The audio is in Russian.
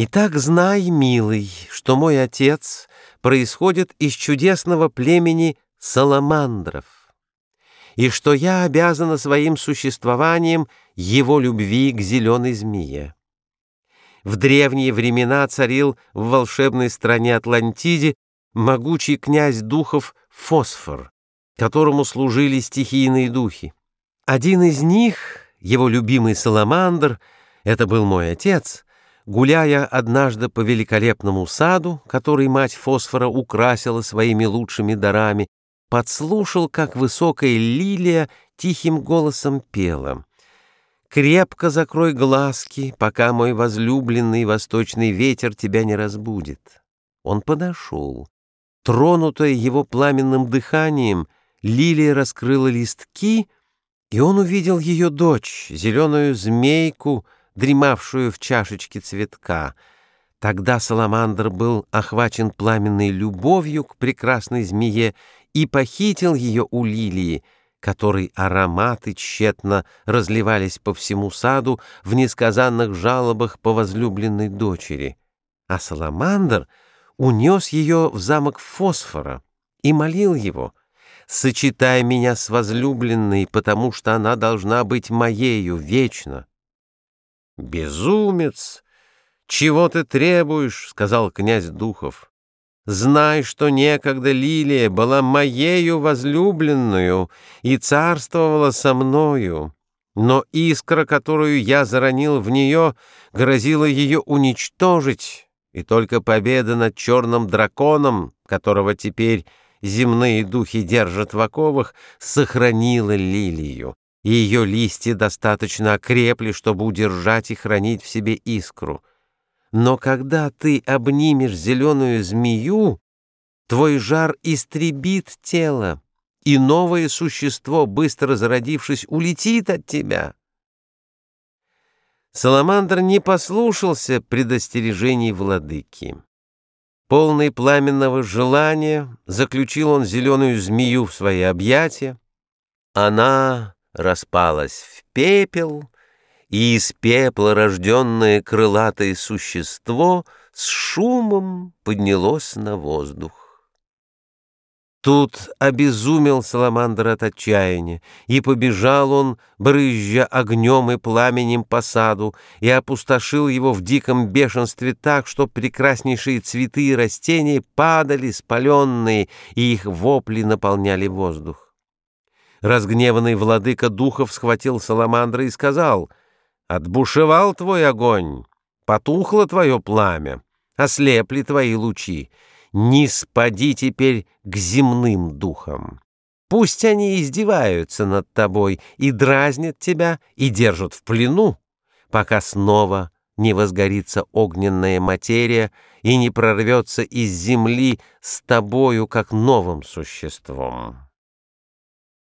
Итак, знай, милый, что мой отец происходит из чудесного племени саламандров, и что я обязана своим существованием его любви к зеленой змее. В древние времена царил в волшебной стране Атлантиде могучий князь духов Фосфор, которому служили стихийные духи. Один из них, его любимый Саламандр, это был мой отец, гуляя однажды по великолепному саду, который мать Фосфора украсила своими лучшими дарами, подслушал, как высокая лилия тихим голосом пела. «Крепко закрой глазки, пока мой возлюбленный восточный ветер тебя не разбудит». Он подошел. Тронутая его пламенным дыханием, лилия раскрыла листки, и он увидел ее дочь, зеленую змейку, дремавшую в чашечке цветка. Тогда Саламандр был охвачен пламенной любовью к прекрасной змее и похитил ее у лилии, которой ароматы тщетно разливались по всему саду в несказанных жалобах по возлюбленной дочери. А Саламандр унес ее в замок Фосфора и молил его — сочетай меня с возлюбленной, потому что она должна быть моею вечно. Безумец! Чего ты требуешь? — сказал князь Духов. Знай, что некогда Лилия была моею возлюбленную и царствовала со мною, но искра, которую я заронил в нее, грозила ее уничтожить, и только победа над черным драконом, которого теперь земные духи держат в оковах, сохранила лилию, и ее листья достаточно окрепли, чтобы удержать и хранить в себе искру. Но когда ты обнимешь зеленую змею, твой жар истребит тело, и новое существо, быстро зародившись, улетит от тебя. Саламандр не послушался предостережений владыки. Полный пламенного желания заключил он зеленую змею в свои объятия. Она распалась в пепел, и из пепла рожденное крылатое существо с шумом поднялось на воздух. Тут обезумел Саламандр от отчаяния, и побежал он, брызжа огнем и пламенем по саду, и опустошил его в диком бешенстве так, что прекраснейшие цветы и растения падали спаленные, и их вопли наполняли воздух. Разгневанный владыка духов схватил Саламандра и сказал, «Отбушевал твой огонь, потухло твое пламя, ослепли твои лучи, не спади теперь к земным духам. Пусть они издеваются над тобой и дразнят тебя, и держат в плену, пока снова не возгорится огненная материя и не прорвется из земли с тобою как новым существом.